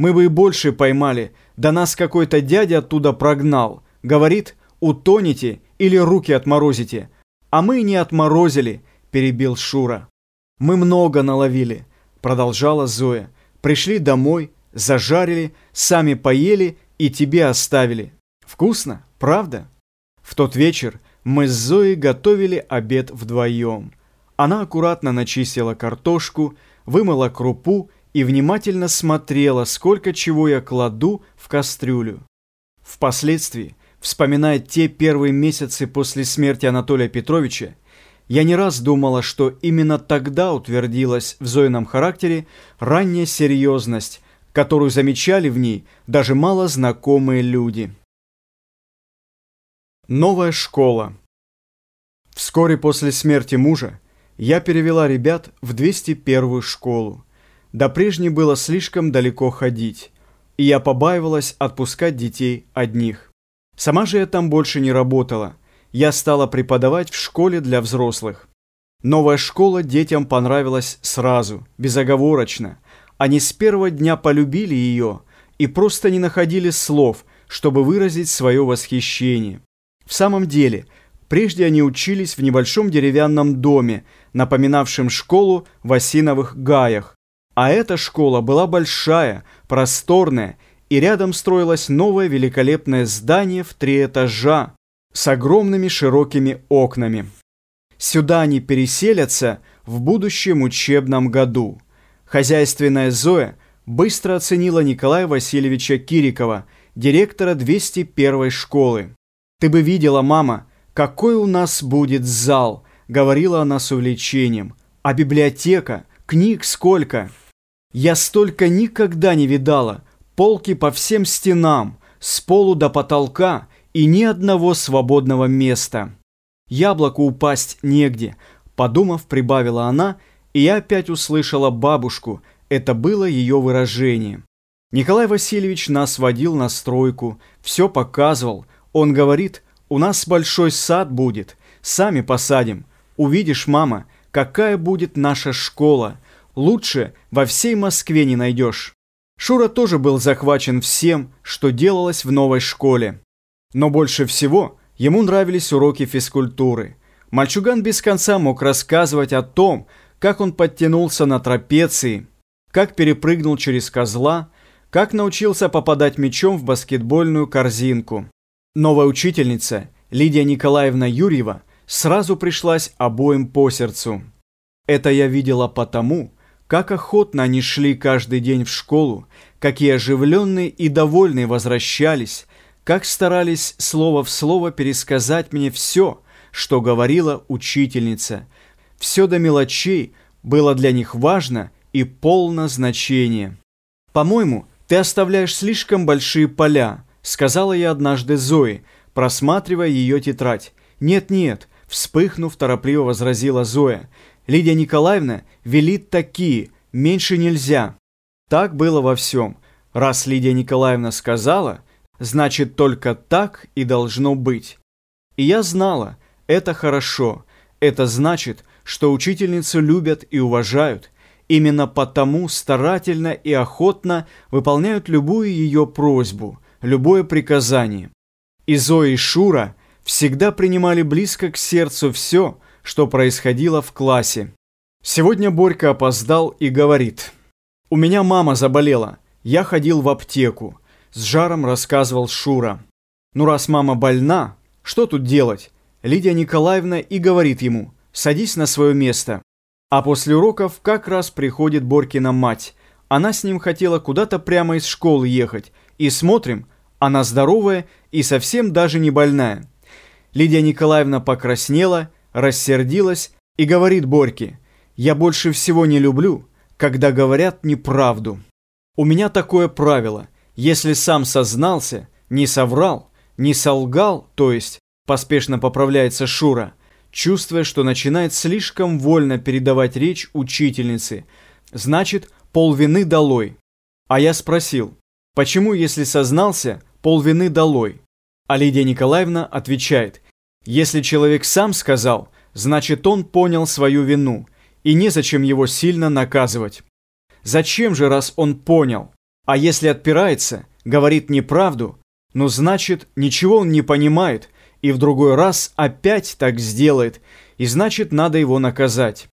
Мы бы и больше поймали, да нас какой-то дядя оттуда прогнал. Говорит, утонете или руки отморозите. А мы не отморозили, перебил Шура. Мы много наловили, продолжала Зоя. Пришли домой, зажарили, сами поели и тебе оставили. Вкусно, правда? В тот вечер мы с Зоей готовили обед вдвоем. Она аккуратно начистила картошку, вымыла крупу и внимательно смотрела, сколько чего я кладу в кастрюлю. Впоследствии, вспоминая те первые месяцы после смерти Анатолия Петровича, я не раз думала, что именно тогда утвердилась в Зоином характере ранняя серьезность, которую замечали в ней даже мало знакомые люди. Новая школа Вскоре после смерти мужа я перевела ребят в 201-ю школу. До прежней было слишком далеко ходить, и я побаивалась отпускать детей одних. Сама же я там больше не работала. Я стала преподавать в школе для взрослых. Новая школа детям понравилась сразу, безоговорочно. Они с первого дня полюбили ее и просто не находили слов, чтобы выразить свое восхищение. В самом деле, прежде они учились в небольшом деревянном доме, напоминавшем школу в осиновых гаях, а эта школа была большая, просторная, и рядом строилось новое великолепное здание в три этажа с огромными широкими окнами. Сюда они переселятся в будущем учебном году. Хозяйственная Зоя быстро оценила Николая Васильевича Кирикова, директора 201 школы. «Ты бы видела, мама, какой у нас будет зал», — говорила она с увлечением. «А библиотека? Книг сколько?» Я столько никогда не видала. Полки по всем стенам, с полу до потолка и ни одного свободного места. Яблоку упасть негде, подумав, прибавила она, и я опять услышала бабушку, это было ее выражение. Николай Васильевич нас водил на стройку, все показывал. Он говорит, у нас большой сад будет, сами посадим. Увидишь, мама, какая будет наша школа – лучше во всей Москве не найдешь. Шура тоже был захвачен всем, что делалось в новой школе. Но больше всего ему нравились уроки физкультуры. Мальчуган без конца мог рассказывать о том, как он подтянулся на трапеции, как перепрыгнул через козла, как научился попадать мячом в баскетбольную корзинку. Новая учительница, Лидия Николаевна Юрьева, сразу пришлась обоим по сердцу. Это я видела потому, как охотно они шли каждый день в школу, какие оживленные и довольные возвращались, как старались слово в слово пересказать мне все, что говорила учительница. Все до мелочей было для них важно и полно значения. «По-моему, ты оставляешь слишком большие поля», сказала я однажды Зое, просматривая ее тетрадь. «Нет-нет», вспыхнув, торопливо возразила Зоя, Лидия Николаевна велит такие, меньше нельзя. Так было во всем. Раз Лидия Николаевна сказала, значит только так и должно быть. И я знала, это хорошо. Это значит, что учительницу любят и уважают. Именно потому старательно и охотно выполняют любую ее просьбу, любое приказание. И Зоя и Шура всегда принимали близко к сердцу все, что происходило в классе. Сегодня Борька опоздал и говорит. «У меня мама заболела. Я ходил в аптеку». С жаром рассказывал Шура. «Ну раз мама больна, что тут делать?» Лидия Николаевна и говорит ему. «Садись на свое место». А после уроков как раз приходит Борькина мать. Она с ним хотела куда-то прямо из школы ехать. И смотрим, она здоровая и совсем даже не больная. Лидия Николаевна покраснела, рассердилась и говорит Борьке, «Я больше всего не люблю, когда говорят неправду. У меня такое правило, если сам сознался, не соврал, не солгал, то есть, поспешно поправляется Шура, чувствуя, что начинает слишком вольно передавать речь учительнице, значит, полвины долой. А я спросил, почему, если сознался, полвины долой? А Лидия Николаевна отвечает, если человек сам сказал, значит он понял свою вину, и незачем его сильно наказывать. Зачем же, раз он понял? А если отпирается, говорит неправду, ну значит, ничего он не понимает, и в другой раз опять так сделает, и значит, надо его наказать.